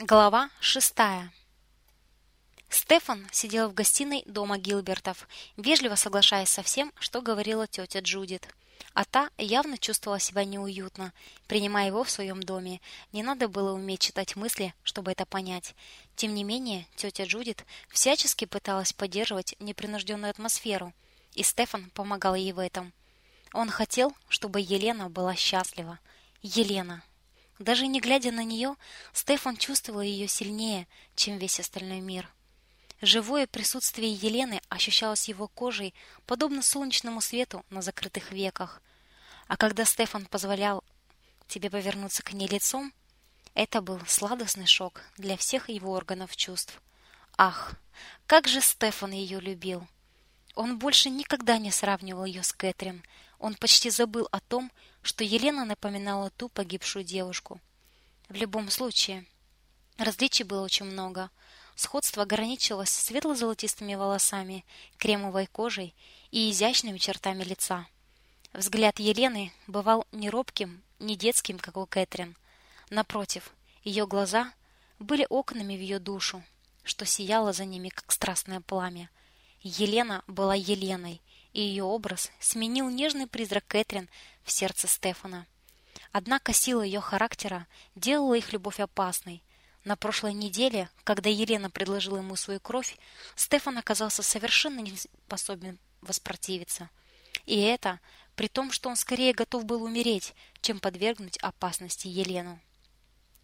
Глава шестая. Стефан сидел в гостиной дома Гилбертов, вежливо соглашаясь со всем, что говорила тетя Джудит. А та явно чувствовала себя неуютно, принимая его в своем доме. Не надо было уметь читать мысли, чтобы это понять. Тем не менее, тетя Джудит всячески пыталась поддерживать непринужденную атмосферу, и Стефан помогал ей в этом. Он хотел, чтобы Елена была счастлива. Елена, даже не глядя на нее, Стефан чувствовал ее сильнее, чем весь остальной мир. Живое присутствие Елены ощущалось его кожей, подобно солнечному свету на закрытых веках. А когда Стефан позволял тебе повернуться к ней лицом, это был сладостный шок для всех его органов чувств. Ах, как же Стефан ее любил! Он больше никогда не сравнивал ее с Кэтрин. Он почти забыл о том, что Елена напоминала ту погибшую девушку. В любом случае, различий было очень много. Сходство ограничивалось светло-золотистыми волосами, кремовой кожей и изящными чертами лица. Взгляд Елены бывал не робким, не детским, как у Кэтрин. Напротив, ее глаза были окнами в ее душу, что сияло за ними, как страстное пламя. Елена была Еленой, и ее образ сменил нежный призрак Кэтрин в сердце Стефана. Однако сила ее характера делала их любовь опасной. На прошлой неделе, когда Елена предложила ему свою кровь, Стефан оказался совершенно не способен воспротивиться. И это при том, что он скорее готов был умереть, чем подвергнуть опасности Елену.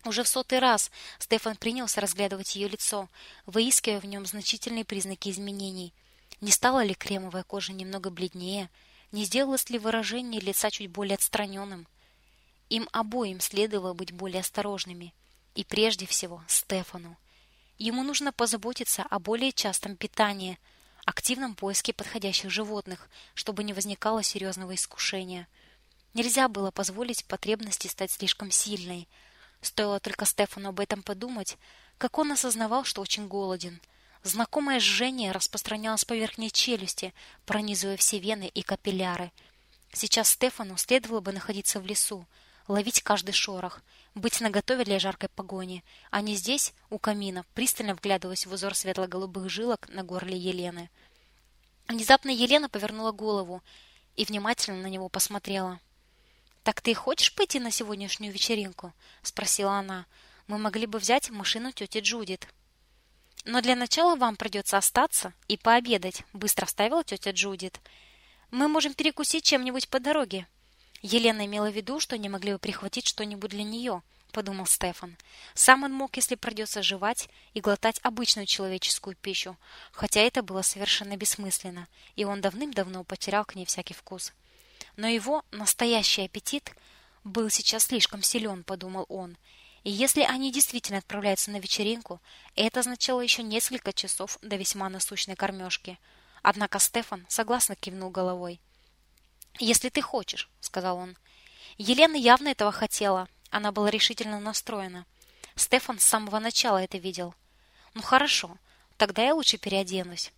Уже в сотый раз Стефан принялся разглядывать ее лицо, выискивая в нем значительные признаки изменений – не стала ли кремовая кожа немного бледнее? Не сделалось ли выражение лица чуть более отстраненным? Им обоим следовало быть более осторожными. И прежде всего Стефану. Ему нужно позаботиться о более частом питании, активном поиске подходящих животных, чтобы не возникало серьезного искушения. Нельзя было позволить потребности стать слишком сильной. Стоило только Стефану об этом подумать, как он осознавал, что очень голоден – Знакомое жжение распространялось по верхней челюсти, пронизывая все вены и капилляры. Сейчас Стефану следовало бы находиться в лесу, ловить каждый шорох, быть наготове для жаркой погони, а не здесь, у камина, пристально вглядываясь в узор светло-голубых жилок на горле Елены. Внезапно Елена повернула голову и внимательно на него посмотрела. «Так ты хочешь пойти на сегодняшнюю вечеринку?» — спросила она. «Мы могли бы взять машину тети Джудит». Но для начала вам придется остаться и пообедать, быстро вставила тетя Джудит. Мы можем перекусить чем-нибудь по дороге. Елена имела в виду, что не могли бы прихватить что-нибудь для нее, подумал Стефан. Сам он мог, если придется жевать и глотать обычную человеческую пищу, хотя это было совершенно бессмысленно, и он давным-давно потерял к ней всякий вкус. Но его настоящий аппетит был сейчас слишком силен, подумал он, и если они действительно отправляются на вечеринку, это означало еще несколько часов до весьма насущной кормежки. Однако Стефан согласно кивнул головой. «Если ты хочешь», — сказал он. Елена явно этого хотела. Она была решительно настроена. Стефан с самого начала это видел. «Ну хорошо, тогда я лучше переоденусь».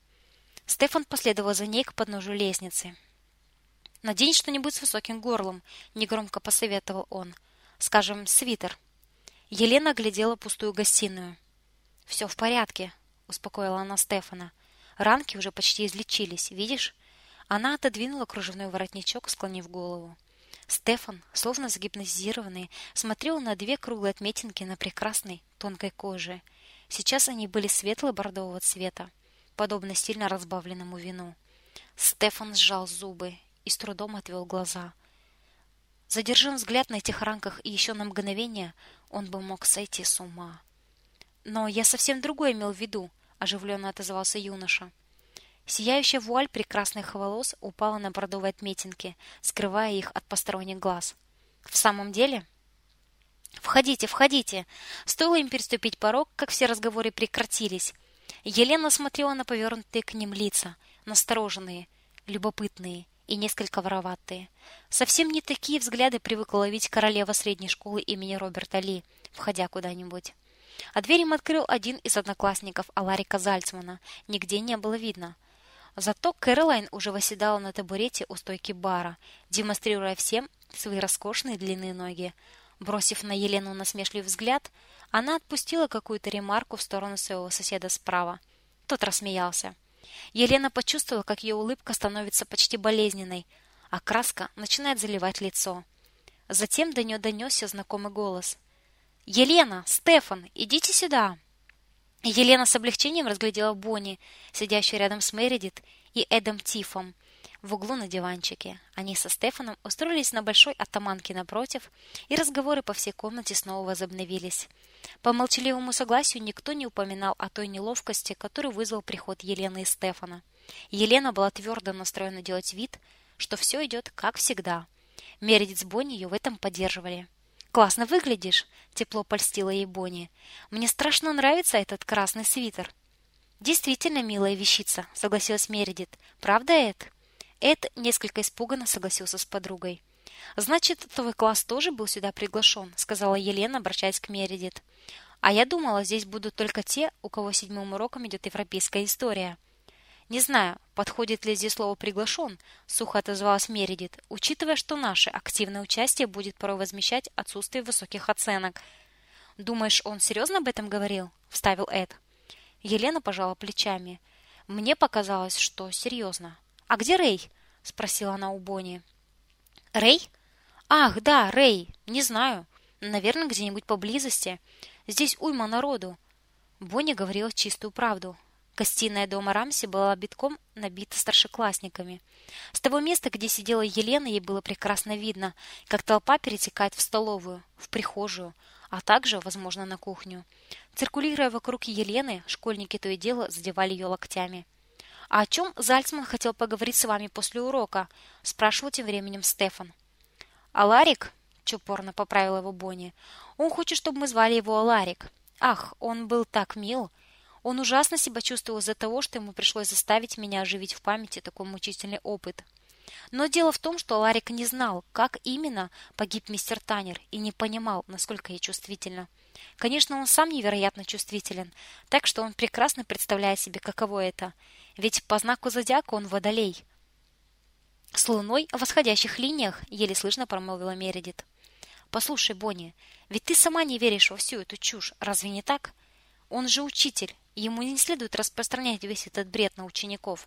Стефан последовал за ней к подножию лестницы. «Надень что-нибудь с высоким горлом», — негромко посоветовал он. «Скажем, свитер». Елена глядела пустую гостиную. «Все в порядке», — успокоила она Стефана. «Ранки уже почти излечились, видишь?» Она отодвинула кружевной воротничок, склонив голову. Стефан, словно загипнотизированный, смотрел на две круглые отметинки на прекрасной, тонкой коже. Сейчас они были светло-бордового цвета, подобно сильно разбавленному вину. Стефан сжал зубы и с трудом отвел глаза. Задержав взгляд на этих ранках и еще на мгновение, он бы мог сойти с ума. Но я совсем другое имел в виду, оживленно отозвался юноша. Сияющая вуаль прекрасных волос упала на бордовые отметинки, скрывая их от посторонних глаз. В самом деле, Входите, входите. Стоило им переступить порог, как все разговоры прекратились. Елена смотрела на повернутые к ним лица, настороженные, любопытные и несколько вороватые. Совсем не такие взгляды привыкла ловить королева средней школы имени Роберта Ли, входя куда-нибудь. А дверь им открыл один из одноклассников Аларика Зальцмана. Нигде не было видно. Зато Кэролайн уже восседала на табурете у стойки бара, демонстрируя всем свои роскошные длинные ноги. Бросив на Елену насмешливый взгляд, Она отпустила какую-то ремарку в сторону своего соседа справа. Тот рассмеялся. Елена почувствовала, как ее улыбка становится почти болезненной, а краска начинает заливать лицо. Затем до нее донесся знакомый голос. «Елена! Стефан! Идите сюда!» Елена с облегчением разглядела Бонни, сидящую рядом с Мередит и Эдом Тифом в углу на диванчике. Они со Стефаном устроились на большой оттаманке напротив, и разговоры по всей комнате снова возобновились. По молчаливому согласию никто не упоминал о той неловкости, которую вызвал приход Елены и Стефана. Елена была твердо настроена делать вид, что все идет как всегда. Мередит с Бонни ее в этом поддерживали. «Классно выглядишь!» — тепло польстила ей Бонни. «Мне страшно нравится этот красный свитер». «Действительно милая вещица», — согласилась Мередит. «Правда, Эд?» Эд несколько испуганно согласился с подругой. «Значит, твой класс тоже был сюда приглашен», — сказала Елена, обращаясь к Мередит. «А я думала, здесь будут только те, у кого седьмым уроком идет европейская история». «Не знаю, подходит ли здесь слово «приглашен», — сухо отозвалась Мередит, учитывая, что наше активное участие будет порой возмещать отсутствие высоких оценок. «Думаешь, он серьезно об этом говорил?» — вставил Эд. Елена пожала плечами. «Мне показалось, что серьезно». «А где Рэй?» — спросила она у Бонни. «Рэй? Ах, да, Рэй. Не знаю. Наверное, где-нибудь поблизости. Здесь уйма народу». Бонни говорила чистую правду. Гостиная дома Рамси была битком набита старшеклассниками. С того места, где сидела Елена, ей было прекрасно видно, как толпа перетекает в столовую, в прихожую, а также, возможно, на кухню. Циркулируя вокруг Елены, школьники то и дело задевали ее локтями. «А о чем Зальцман хотел поговорить с вами после урока?» – спрашивал тем временем Стефан. «А Ларик?» – чупорно поправила его Бонни. «Он хочет, чтобы мы звали его Ларик. Ах, он был так мил!» Он ужасно себя чувствовал из-за того, что ему пришлось заставить меня оживить в памяти такой мучительный опыт. Но дело в том, что Ларик не знал, как именно погиб мистер Танер, и не понимал, насколько я чувствительна. Конечно, он сам невероятно чувствителен, так что он прекрасно представляет себе, каково это – ведь по знаку зодиака он водолей. С луной в восходящих линиях, еле слышно промолвила Мередит. Послушай, Бонни, ведь ты сама не веришь во всю эту чушь, разве не так? Он же учитель, ему не следует распространять весь этот бред на учеников.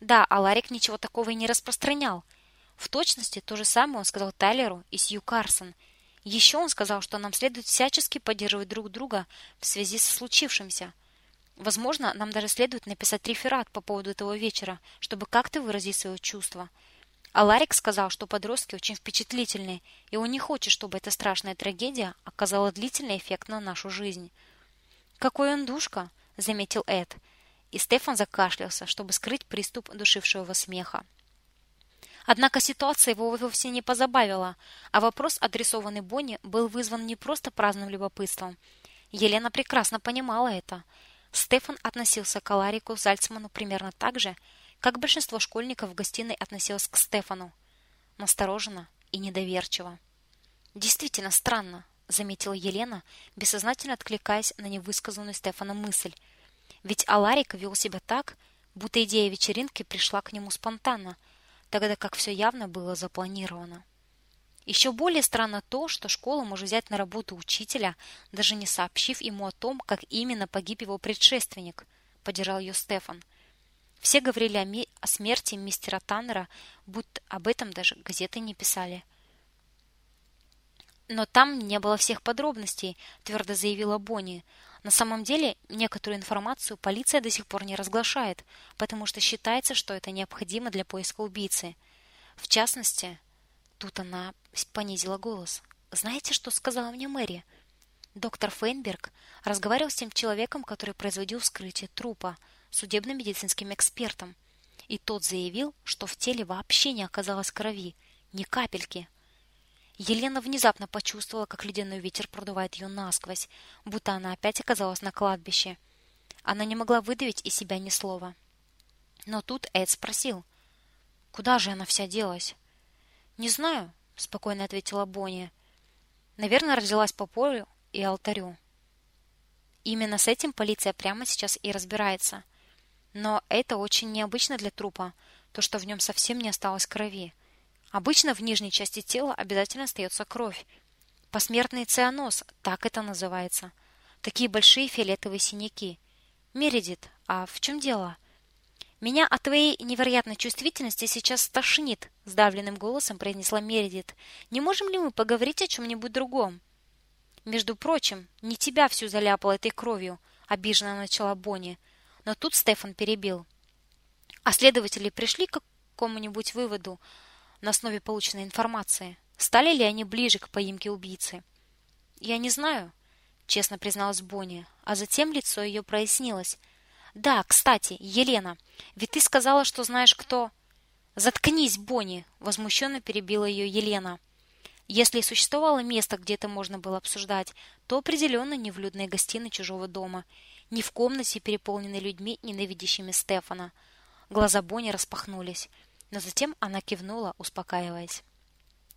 Да, а Ларик ничего такого и не распространял. В точности то же самое он сказал Тайлеру и Сью Карсон. Еще он сказал, что нам следует всячески поддерживать друг друга в связи со случившимся. Возможно, нам даже следует написать реферат по поводу этого вечера, чтобы как-то выразить свои чувства. А Ларик сказал, что подростки очень впечатлительные, и он не хочет, чтобы эта страшная трагедия оказала длительный эффект на нашу жизнь. «Какой он душка!» — заметил Эд. И Стефан закашлялся, чтобы скрыть приступ душившего его смеха. Однако ситуация его вовсе не позабавила, а вопрос, адресованный Бонни, был вызван не просто праздным любопытством. Елена прекрасно понимала это — Стефан относился к Аларику Зальцману примерно так же, как большинство школьников в гостиной относилось к Стефану. Настороженно и недоверчиво. «Действительно странно», — заметила Елена, бессознательно откликаясь на невысказанную Стефаном мысль. Ведь Аларик вел себя так, будто идея вечеринки пришла к нему спонтанно, тогда как все явно было запланировано. Еще более странно то, что школа может взять на работу учителя, даже не сообщив ему о том, как именно погиб его предшественник, поддержал ее Стефан. Все говорили о, ми- о смерти мистера Таннера, будто об этом даже газеты не писали. Но там не было всех подробностей, твердо заявила Бонни. На самом деле, некоторую информацию полиция до сих пор не разглашает, потому что считается, что это необходимо для поиска убийцы. В частности, Тут она понизила голос. Знаете, что сказала мне Мэри? Доктор Фейнберг разговаривал с тем человеком, который производил вскрытие трупа, судебно-медицинским экспертом. И тот заявил, что в теле вообще не оказалось крови, ни капельки. Елена внезапно почувствовала, как ледяной ветер продувает ее насквозь, будто она опять оказалась на кладбище. Она не могла выдавить из себя ни слова. Но тут Эд спросил: "Куда же она вся делась?" Не знаю, спокойно ответила Бонни. Наверное, родилась по полю и алтарю. Именно с этим полиция прямо сейчас и разбирается. Но это очень необычно для трупа, то, что в нем совсем не осталось крови. Обычно в нижней части тела обязательно остается кровь. Посмертный цианоз, так это называется. Такие большие фиолетовые синяки. Мередит, а в чем дело? Меня от твоей невероятной чувствительности сейчас стошнит, сдавленным голосом произнесла Мередит. Не можем ли мы поговорить о чем нибудь другом? Между прочим, не тебя всю заляпало этой кровью, обиженно начала Бонни, но тут Стефан перебил. А следователи пришли к какому-нибудь выводу на основе полученной информации? Стали ли они ближе к поимке убийцы? Я не знаю, честно призналась Бонни, а затем лицо ее прояснилось. Да, кстати, Елена, ведь ты сказала, что знаешь кто. Заткнись, Бонни, возмущенно перебила ее Елена. Если существовало место, где это можно было обсуждать, то определенно не в людной гостиной чужого дома, не в комнате, переполненной людьми, ненавидящими Стефана. Глаза Бонни распахнулись, но затем она кивнула, успокаиваясь.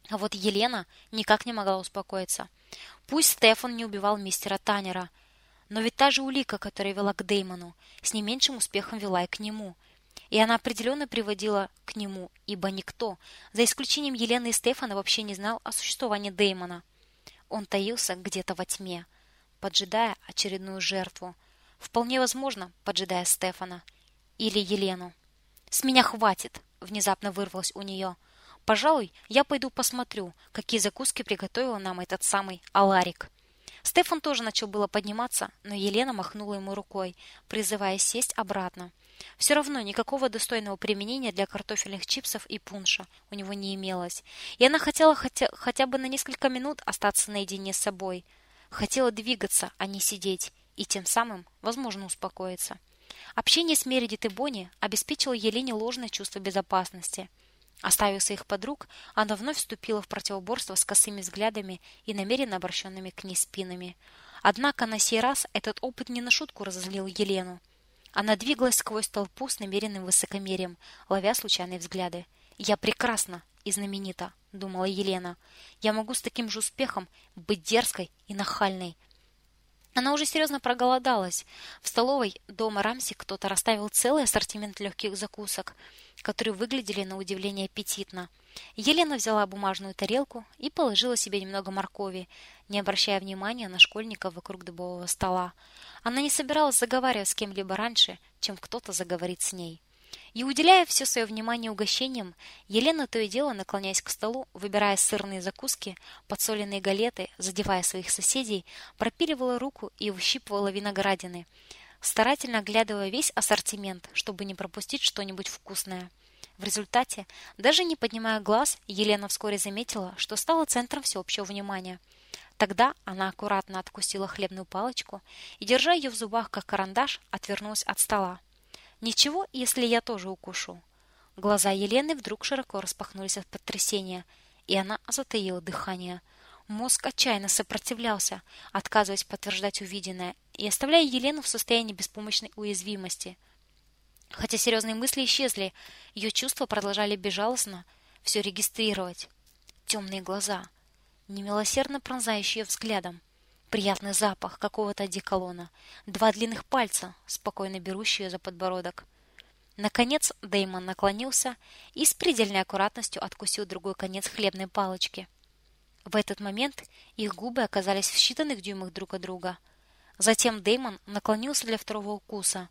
А вот Елена никак не могла успокоиться. Пусть Стефан не убивал мистера Танера, но ведь та же улика, которая вела к Деймону, с не меньшим успехом вела и к нему. И она определенно приводила к нему, ибо никто, за исключением Елены и Стефана, вообще не знал о существовании Деймона. Он таился где-то во тьме, поджидая очередную жертву. Вполне возможно, поджидая Стефана или Елену. «С меня хватит!» — внезапно вырвалось у нее. «Пожалуй, я пойду посмотрю, какие закуски приготовил нам этот самый Аларик». Стефан тоже начал было подниматься, но Елена махнула ему рукой, призывая сесть обратно. Все равно никакого достойного применения для картофельных чипсов и пунша у него не имелось, и она хотела хотя, хотя бы на несколько минут остаться наедине с собой. Хотела двигаться, а не сидеть, и тем самым, возможно, успокоиться. Общение с Мередит и Бонни обеспечило Елене ложное чувство безопасности – Оставив своих подруг, она вновь вступила в противоборство с косыми взглядами и намеренно обращенными к ней спинами. Однако на сей раз этот опыт не на шутку разозлил Елену. Она двигалась сквозь толпу с намеренным высокомерием, ловя случайные взгляды. «Я прекрасна и знаменита», — думала Елена. «Я могу с таким же успехом быть дерзкой и нахальной, она уже серьезно проголодалась. В столовой дома Рамси кто-то расставил целый ассортимент легких закусок, которые выглядели на удивление аппетитно. Елена взяла бумажную тарелку и положила себе немного моркови, не обращая внимания на школьников вокруг дубового стола. Она не собиралась заговаривать с кем-либо раньше, чем кто-то заговорит с ней. И уделяя все свое внимание угощениям, Елена то и дело, наклоняясь к столу, выбирая сырные закуски, подсоленные галеты, задевая своих соседей, пропиливала руку и выщипывала виноградины, старательно оглядывая весь ассортимент, чтобы не пропустить что-нибудь вкусное. В результате, даже не поднимая глаз, Елена вскоре заметила, что стала центром всеобщего внимания. Тогда она аккуратно откусила хлебную палочку и, держа ее в зубах как карандаш, отвернулась от стола. Ничего, если я тоже укушу. Глаза Елены вдруг широко распахнулись от потрясения, и она затаила дыхание. Мозг отчаянно сопротивлялся, отказываясь подтверждать увиденное и оставляя Елену в состоянии беспомощной уязвимости. Хотя серьезные мысли исчезли, ее чувства продолжали безжалостно все регистрировать. Темные глаза, немилосердно пронзающие взглядом, приятный запах какого-то одеколона, два длинных пальца, спокойно берущие за подбородок. Наконец Дэймон наклонился и с предельной аккуратностью откусил другой конец хлебной палочки. В этот момент их губы оказались в считанных дюймах друг от друга. Затем Дэймон наклонился для второго укуса,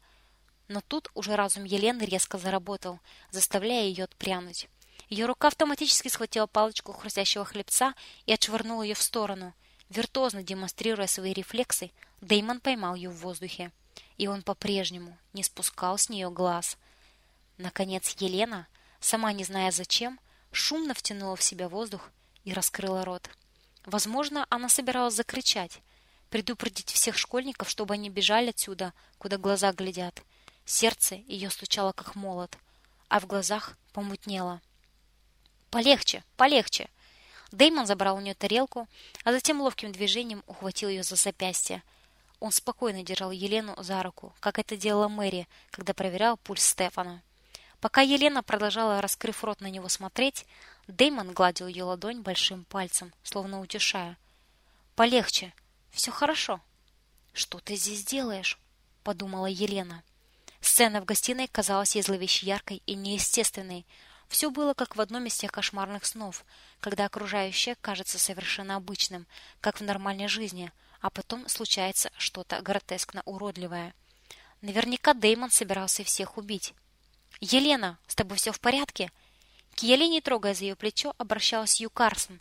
но тут уже разум Елены резко заработал, заставляя ее отпрянуть. Ее рука автоматически схватила палочку хрустящего хлебца и отшвырнула ее в сторону – Виртуозно демонстрируя свои рефлексы, Деймон поймал ее в воздухе, и он по-прежнему не спускал с нее глаз. Наконец Елена, сама не зная зачем, шумно втянула в себя воздух и раскрыла рот. Возможно, она собиралась закричать, предупредить всех школьников, чтобы они бежали отсюда, куда глаза глядят. Сердце ее стучало как молот, а в глазах помутнело. Полегче, полегче, Дэймон забрал у нее тарелку, а затем ловким движением ухватил ее за запястье. Он спокойно держал Елену за руку, как это делала Мэри, когда проверял пульс Стефана. Пока Елена продолжала, раскрыв рот на него смотреть, Дэймон гладил ее ладонь большим пальцем, словно утешая. Полегче. все хорошо. Что ты здесь делаешь? подумала Елена. Сцена в гостиной казалась ей зловеще яркой и неестественной. Все было как в одном из тех кошмарных снов, когда окружающее кажется совершенно обычным, как в нормальной жизни, а потом случается что-то гротескно уродливое. Наверняка Дэймон собирался всех убить. «Елена, с тобой все в порядке?» К Елене, трогая за ее плечо, обращалась Ю Карсон.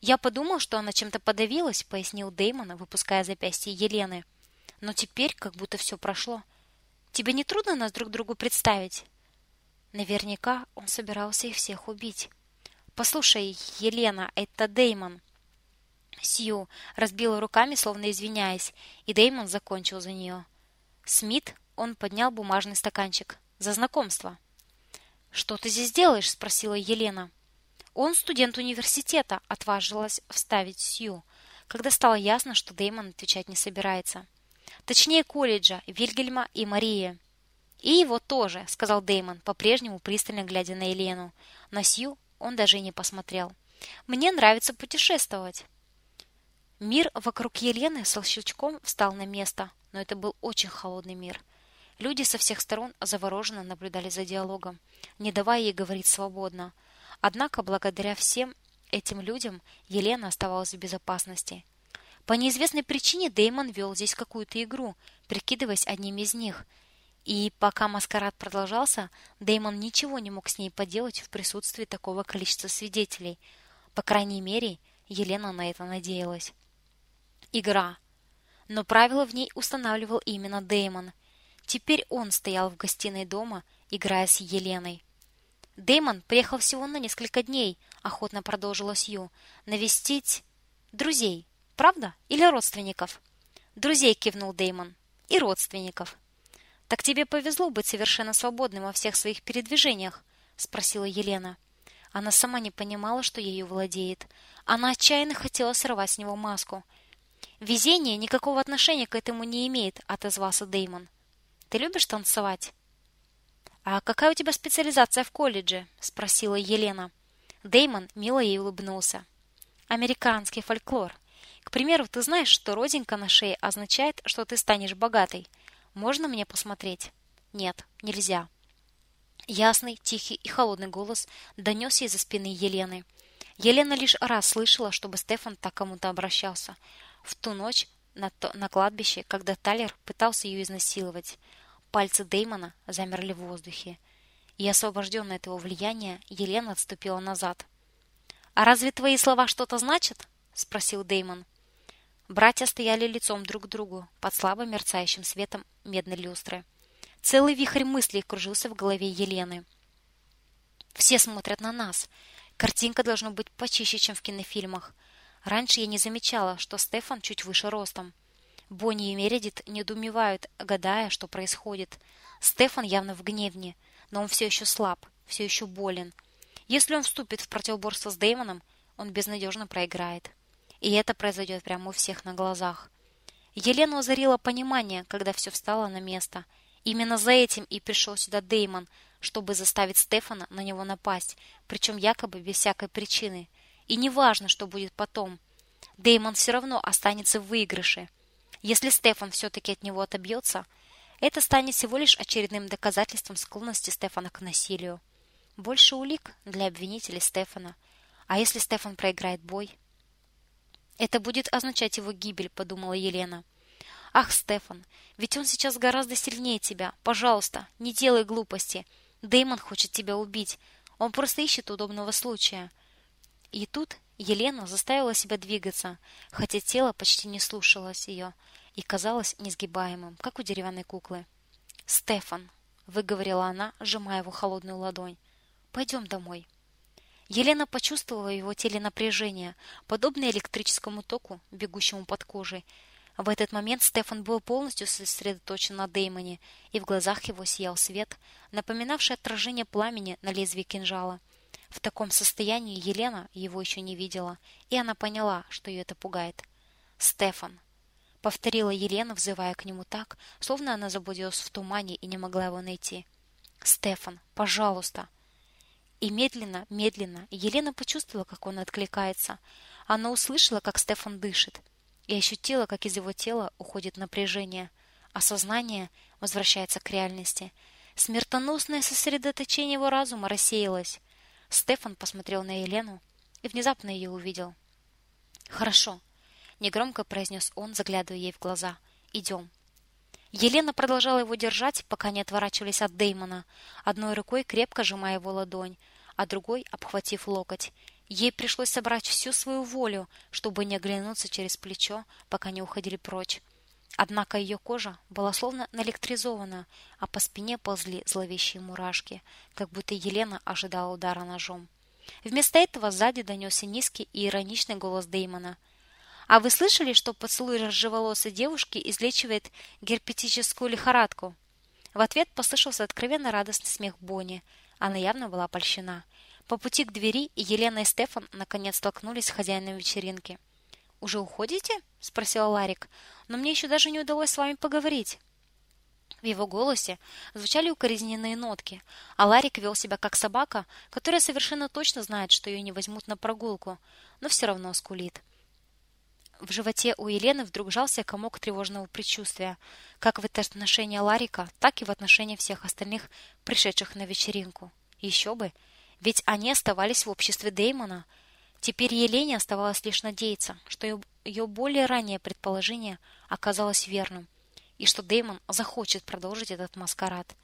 «Я подумал, что она чем-то подавилась», — пояснил Дэймон, выпуская запястье Елены. «Но теперь как будто все прошло. Тебе не трудно нас друг другу представить?» Наверняка он собирался их всех убить. «Послушай, Елена, это Дэймон». Сью разбила руками, словно извиняясь, и Дэймон закончил за нее. Смит, он поднял бумажный стаканчик. «За знакомство». «Что ты здесь делаешь?» — спросила Елена. «Он студент университета», — отважилась вставить Сью, когда стало ясно, что Дэймон отвечать не собирается. «Точнее, колледжа, Вильгельма и Марии». «И его тоже», — сказал Дэймон, по-прежнему пристально глядя на Елену. На Сью он даже и не посмотрел. «Мне нравится путешествовать». Мир вокруг Елены со щелчком встал на место, но это был очень холодный мир. Люди со всех сторон завороженно наблюдали за диалогом, не давая ей говорить свободно. Однако, благодаря всем этим людям, Елена оставалась в безопасности. По неизвестной причине Дэймон вел здесь какую-то игру, прикидываясь одним из них. И пока маскарад продолжался, Дэймон ничего не мог с ней поделать в присутствии такого количества свидетелей. По крайней мере, Елена на это надеялась. Игра. Но правила в ней устанавливал именно Дэймон. Теперь он стоял в гостиной дома, играя с Еленой. Дэймон приехал всего на несколько дней, охотно продолжила Сью, навестить друзей, правда? Или родственников? Друзей кивнул Дэймон. И родственников. Так тебе повезло быть совершенно свободным во всех своих передвижениях, спросила Елена. Она сама не понимала, что ею владеет. Она отчаянно хотела сорвать с него маску. Везение никакого отношения к этому не имеет, отозвался Дэймон. Ты любишь танцевать? «А какая у тебя специализация в колледже?» — спросила Елена. Дэймон мило ей улыбнулся. «Американский фольклор. К примеру, ты знаешь, что родинка на шее означает, что ты станешь богатой. Можно мне посмотреть?» «Нет, нельзя». Ясный, тихий и холодный голос донесся из-за спины Елены. Елена лишь раз слышала, чтобы Стефан так кому-то обращался. В ту ночь на, то, на кладбище, когда Талер пытался ее изнасиловать. Пальцы Дэймона замерли в воздухе, и, освобожденная от его влияния, Елена отступила назад. «А разве твои слова что-то значат?» — спросил Дэймон. Братья стояли лицом друг к другу под слабо мерцающим светом медной люстры. Целый вихрь мыслей кружился в голове Елены. «Все смотрят на нас. Картинка должна быть почище, чем в кинофильмах. Раньше я не замечала, что Стефан чуть выше ростом. Бонни и Мередит недоумевают, гадая, что происходит. Стефан явно в гневне, но он все еще слаб, все еще болен. Если он вступит в противоборство с Дэймоном, он безнадежно проиграет. И это произойдет прямо у всех на глазах. Елену озарило понимание, когда все встало на место. Именно за этим и пришел сюда Дэймон, чтобы заставить Стефана на него напасть, причем якобы без всякой причины. И неважно, что будет потом. Дэймон все равно останется в выигрыше – если Стефан все-таки от него отобьется, это станет всего лишь очередным доказательством склонности Стефана к насилию. Больше улик для обвинителей Стефана. А если Стефан проиграет бой? Это будет означать его гибель, подумала Елена. Ах, Стефан, ведь он сейчас гораздо сильнее тебя. Пожалуйста, не делай глупости. Дэймон хочет тебя убить. Он просто ищет удобного случая. И тут Елена заставила себя двигаться, хотя тело почти не слушалось ее и казалось несгибаемым, как у деревянной куклы. «Стефан!» — выговорила она, сжимая его холодную ладонь. «Пойдем домой». Елена почувствовала его теле напряжение, подобное электрическому току, бегущему под кожей. В этот момент Стефан был полностью сосредоточен на Деймоне, и в глазах его сиял свет, напоминавший отражение пламени на лезвии кинжала. В таком состоянии Елена его еще не видела, и она поняла, что ее это пугает. «Стефан!» повторила Елена, взывая к нему так, словно она заблудилась в тумане и не могла его найти. Стефан, пожалуйста. И медленно, медленно Елена почувствовала, как он откликается. Она услышала, как Стефан дышит, и ощутила, как из его тела уходит напряжение, а сознание возвращается к реальности. Смертоносное сосредоточение его разума рассеялось. Стефан посмотрел на Елену и внезапно ее увидел. Хорошо, негромко произнес он, заглядывая ей в глаза. Идем. Елена продолжала его держать, пока не отворачивались от Деймона, одной рукой крепко сжимая его ладонь, а другой обхватив локоть. Ей пришлось собрать всю свою волю, чтобы не оглянуться через плечо, пока не уходили прочь. Однако ее кожа была словно наэлектризована, а по спине ползли зловещие мурашки, как будто Елена ожидала удара ножом. Вместо этого сзади донесся низкий и ироничный голос Деймона. «А вы слышали, что поцелуй рыжеволосой девушки излечивает герпетическую лихорадку?» В ответ послышался откровенно радостный смех Бонни. Она явно была польщена. По пути к двери Елена и Стефан наконец столкнулись с хозяином вечеринки. «Уже уходите?» – спросил Ларик. «Но мне еще даже не удалось с вами поговорить». В его голосе звучали укоризненные нотки, а Ларик вел себя как собака, которая совершенно точно знает, что ее не возьмут на прогулку, но все равно скулит. В животе у Елены вдруг жался комок тревожного предчувствия, как в отношении Ларика, так и в отношении всех остальных, пришедших на вечеринку. Еще бы, ведь они оставались в обществе Деймона. Теперь Елене оставалось лишь надеяться, что ее более раннее предположение оказалось верным – и что Дэймон захочет продолжить этот маскарад.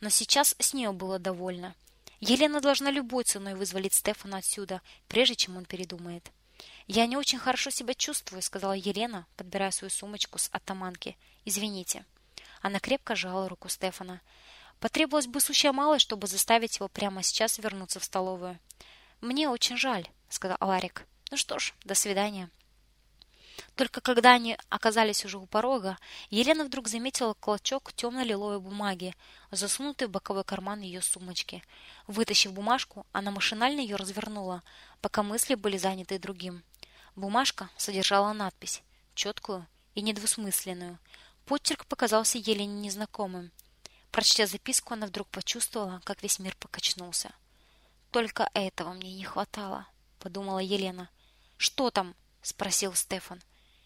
Но сейчас с нее было довольно. Елена должна любой ценой вызволить Стефана отсюда, прежде чем он передумает. «Я не очень хорошо себя чувствую», — сказала Елена, подбирая свою сумочку с атаманки. «Извините». Она крепко сжала руку Стефана. Потребовалось бы сущая малость, чтобы заставить его прямо сейчас вернуться в столовую. «Мне очень жаль», — сказал Аларик. «Ну что ж, до свидания». Только когда они оказались уже у порога, Елена вдруг заметила клочок темно-лиловой бумаги, засунутый в боковой карман ее сумочки. Вытащив бумажку, она машинально ее развернула, пока мысли были заняты другим. Бумажка содержала надпись, четкую и недвусмысленную. Почерк показался Елене незнакомым. Прочтя записку, она вдруг почувствовала, как весь мир покачнулся. «Только этого мне не хватало», — подумала Елена. «Что там?» — спросил Стефан.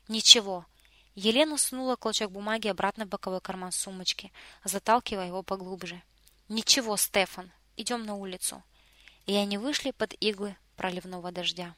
Ничего. Елена сунула клочок бумаги обратно в боковой карман сумочки, заталкивая его поглубже. Ничего, Стефан, идем на улицу. И они вышли под иглы проливного дождя.